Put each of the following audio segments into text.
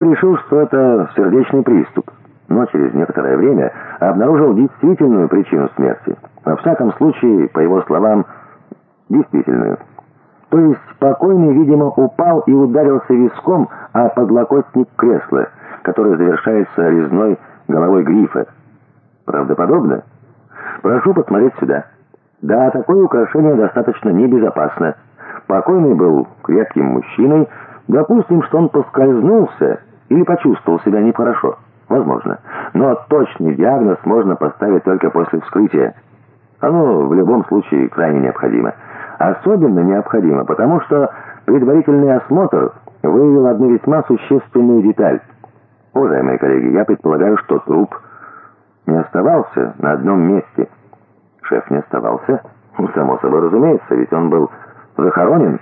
решил, что это сердечный приступ, но через некоторое время обнаружил действительную причину смерти. Во всяком случае, по его словам, действительную. То есть покойный, видимо, упал и ударился виском о подлокотник кресла, который завершается резной головой грифа. Правдоподобно? Прошу посмотреть сюда. Да, такое украшение достаточно небезопасно. Покойный был крепким мужчиной, допустим, что он поскользнулся или почувствовал себя нехорошо. Возможно. Но точный диагноз можно поставить только после вскрытия. Оно в любом случае крайне необходимо. Особенно необходимо, потому что предварительный осмотр выявил одну весьма существенную деталь. Уважаемые коллеги, я предполагаю, что труп не оставался на одном месте. Шеф не оставался? Ну, само собой разумеется, ведь он был захоронен,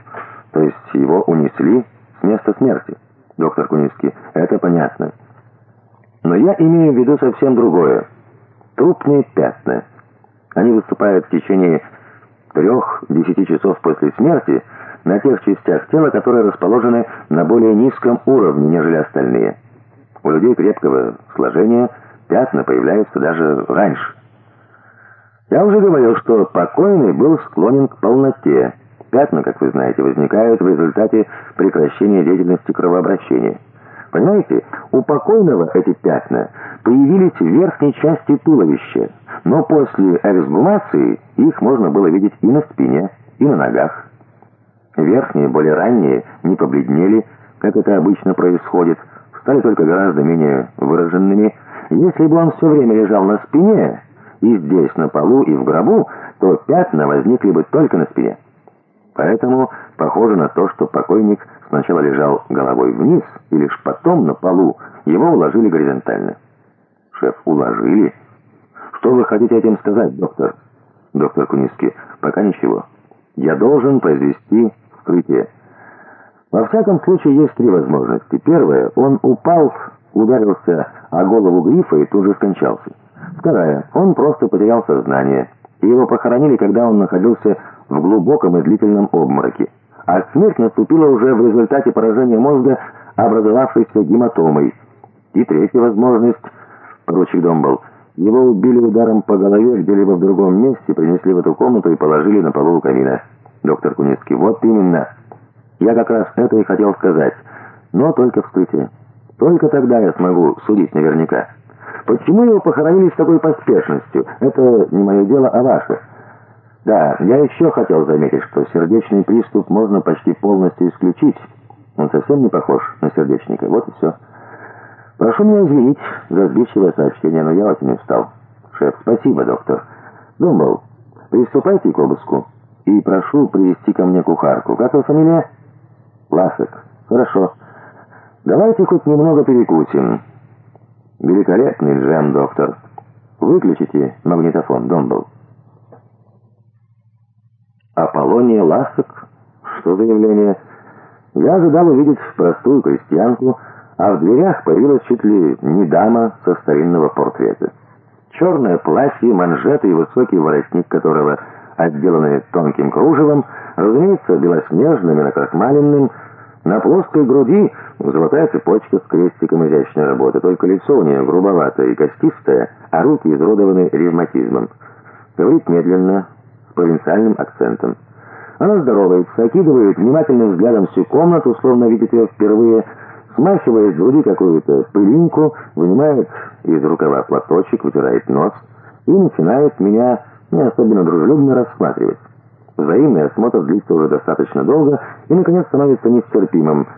то есть его унесли с места смерти. Доктор Куницкий, это понятно. Но я имею в виду совсем другое. Трупные пятна. Они выступают в течение трех-десяти часов после смерти на тех частях тела, которые расположены на более низком уровне, нежели остальные. У людей крепкого сложения пятна появляются даже раньше. Я уже говорил, что покойный был склонен к полноте. Пятна, как вы знаете, возникают в результате прекращения деятельности кровообращения. Понимаете, у покойного эти пятна появились в верхней части туловища, но после эксгумации их можно было видеть и на спине, и на ногах. Верхние, более ранние, не побледнели, как это обычно происходит, стали только гораздо менее выраженными. Если бы он все время лежал на спине, и здесь, на полу, и в гробу, то пятна возникли бы только на спине. Поэтому похоже на то, что покойник сначала лежал головой вниз, и лишь потом на полу его уложили горизонтально. Шеф, уложили? Что вы хотите этим сказать, доктор? Доктор Куниски, пока ничего. Я должен произвести вскрытие. Во всяком случае, есть три возможности. Первая, он упал, ударился о голову грифа и тут же скончался. Вторая, он просто потерял сознание, и его похоронили, когда он находился в глубоком и длительном обмороке. А смерть наступила уже в результате поражения мозга, образовавшейся гематомой. И третья возможность, поручик Домбл, его убили ударом по голове где-либо в другом месте, принесли в эту комнату и положили на полу у камина. Доктор Куницкий, вот именно. Я как раз это и хотел сказать, но только вскрытие. Только тогда я смогу судить наверняка. Почему его похоронили с такой поспешностью? Это не мое дело, а ваше. Да, я еще хотел заметить, что сердечный приступ можно почти полностью исключить. Он совсем не похож на сердечника. Вот и все. Прошу меня извинить за сбивчивое сообщение, но я очень устал. Шеф, спасибо, доктор. Думал, приступайте к обыску. И прошу привести ко мне кухарку. Как ее фамилия? Ласок. Хорошо. Давайте хоть немного перекусим. Великолепный джем, доктор. Выключите магнитофон, Домбл. Аполлония Ласок? Что за явление? Я ожидал увидеть простую крестьянку, а в дверях появилась чуть ли не дама со старинного портрета. Черное платье, манжеты и высокий воротник которого, отделанный тонким кружевом, разумеется, белоснежным и накрахмаленным, на плоской груди золотая цепочка с крестиком изящной работы, только лицо у нее грубоватое и костистое, а руки изродованы ревматизмом. Говорит медленно, провинциальным акцентом. Она здоровается, окидывает внимательным взглядом всю комнату, словно видит ее впервые, смахивает с груди какую-то пылинку, вынимает из рукава платочек, вытирает нос и начинает меня не особенно дружелюбно рассматривать. Взаимный осмотр длится уже достаточно долго и, наконец, становится нестерпимым –